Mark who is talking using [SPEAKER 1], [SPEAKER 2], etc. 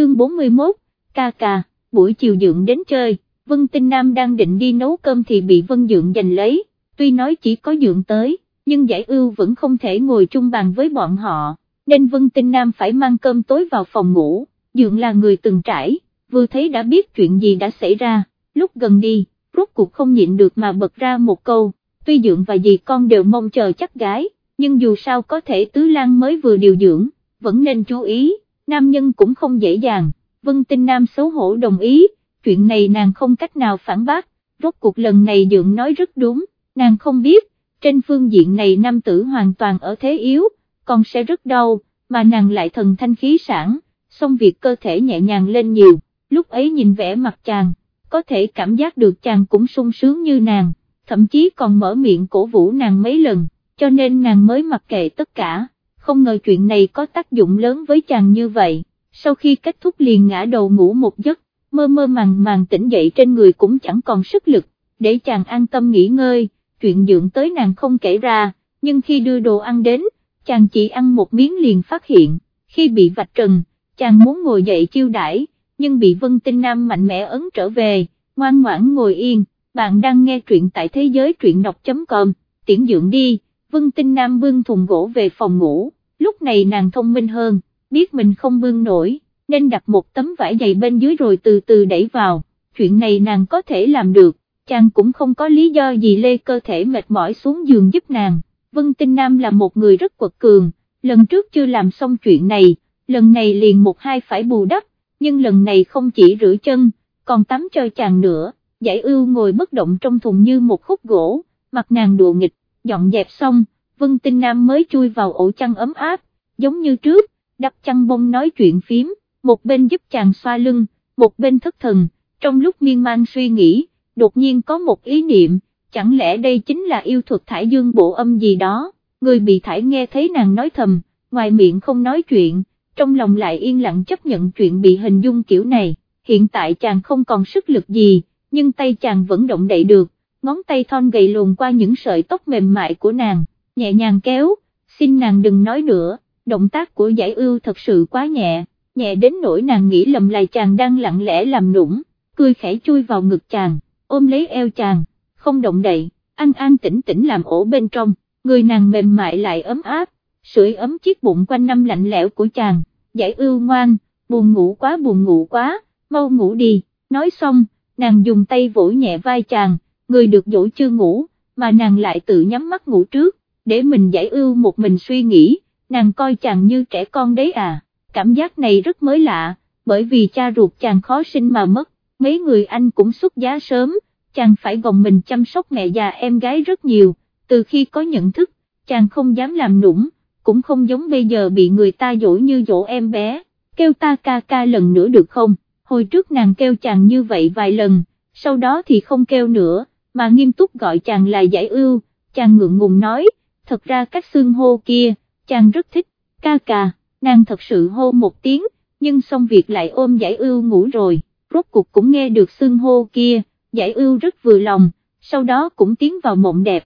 [SPEAKER 1] chương 41, ca ca, buổi chiều dưỡng đến chơi, Vân Tinh Nam đang định đi nấu cơm thì bị Vân Dượng giành lấy, tuy nói chỉ có dượng tới, nhưng giải ưu vẫn không thể ngồi chung bàn với bọn họ, nên Vân Tinh Nam phải mang cơm tối vào phòng ngủ, dượng là người từng trải, vừa thấy đã biết chuyện gì đã xảy ra, lúc gần đi, rốt cuộc không nhịn được mà bật ra một câu, tuy dượng và dì con đều mong chờ chắc gái, nhưng dù sao có thể Tứ Lan mới vừa điều dưỡng, vẫn nên chú ý, nam nhân cũng không dễ dàng, Vân Tinh Nam xấu hổ đồng ý, chuyện này nàng không cách nào phản bác, rốt cuộc lần này dượng nói rất đúng, nàng không biết, trên phương diện này nam tử hoàn toàn ở thế yếu, còn sẽ rất đau, mà nàng lại thần thanh khí sản, xong việc cơ thể nhẹ nhàng lên nhiều, lúc ấy nhìn vẻ mặt chàng, có thể cảm giác được chàng cũng sung sướng như nàng, thậm chí còn mở miệng cổ vũ nàng mấy lần, cho nên nàng mới mặc kệ tất cả, không ngờ chuyện này có tác dụng lớn với chàng như vậy, sau khi kết thúc liền ngã đầu ngủ một giấc, mơ mơ màng màng tỉnh dậy trên người cũng chẳng còn sức lực, để chàng an tâm nghỉ ngơi, chuyện dưỡng tới nàng không kể ra, nhưng khi đưa đồ ăn đến, chàng chỉ ăn một miếng liền phát hiện, khi bị vạch trần, chàng muốn ngồi dậy chiêu đãi, nhưng bị Vân Tinh Nam mạnh mẽ ấn trở về, ngoan ngoãn ngồi yên, bạn đang nghe truyện tại thế giới truyện đọc.com, tiễn dưỡng đi, Vân Tinh Nam bưng thùng gỗ về phòng ngủ, lúc này nàng thông minh hơn, biết mình không bươn nổi, nên đặt một tấm vải dày bên dưới rồi từ từ đẩy vào, chuyện này nàng có thể làm được, chàng cũng không có lý do gì lê cơ thể mệt mỏi xuống giường giúp nàng, Vân Tinh Nam là một người rất quật cường, lần trước chưa làm xong chuyện này, lần này liền một hai phải bù đắp, nhưng lần này không chỉ rửa chân, còn tắm cho chàng nữa, giải ưu ngồi bất động trong thùng như một khúc gỗ, mặt nàng đùa nghịch, dọn dẹp xong, Vân Tinh Nam mới chui vào ổ chăn ấm áp, giống như trước, đắp chăn bông nói chuyện phím, một bên giúp chàng xoa lưng, một bên thất thần, trong lúc miên man suy nghĩ, đột nhiên có một ý niệm, chẳng lẽ đây chính là yêu thuật thải dương bộ âm gì đó, người bị thải nghe thấy nàng nói thầm, ngoài miệng không nói chuyện, trong lòng lại yên lặng chấp nhận chuyện bị hình dung kiểu này, hiện tại chàng không còn sức lực gì, nhưng tay chàng vẫn động đậy được, ngón tay thon gầy luồn qua những sợi tóc mềm mại của nàng, nhẹ nhàng kéo, xin nàng đừng nói nữa, động tác của giải ưu thật sự quá nhẹ, nhẹ đến nỗi nàng nghĩ lầm là chàng đang lặng lẽ làm nũng, cười khẽ chui vào ngực chàng, ôm lấy eo chàng, không động đậy, an an tĩnh tĩnh làm ổ bên trong, người nàng mềm mại lại ấm áp, sưởi ấm chiếc bụng quanh năm lạnh lẽo của chàng, giải ưu ngoan, buồn ngủ quá buồn ngủ quá, mau ngủ đi, nói xong, nàng dùng tay vỗ nhẹ vai chàng, người được dỗ chưa ngủ, mà nàng lại tự nhắm mắt ngủ trước, để mình giải ưu một mình suy nghĩ, nàng coi chàng như trẻ con đấy à, cảm giác này rất mới lạ, bởi vì cha ruột chàng khó sinh mà mất, mấy người anh cũng xuất giá sớm, chàng phải gồng mình chăm sóc mẹ già em gái rất nhiều, từ khi có nhận thức, chàng không dám làm nũng, cũng không giống bây giờ bị người ta dỗ như dỗ em bé, kêu ta ca ca lần nữa được không, hồi trước nàng kêu chàng như vậy vài lần, sau đó thì không kêu nữa, mà nghiêm túc gọi chàng là giải ưu, chàng ngượng ngùng nói, thật ra cách xương hô kia, chàng rất thích, ca ca, nàng thật sự hô một tiếng, nhưng xong việc lại ôm giải ưu ngủ rồi, rốt cuộc cũng nghe được xương hô kia, giải ưu rất vừa lòng, sau đó cũng tiến vào mộng đẹp,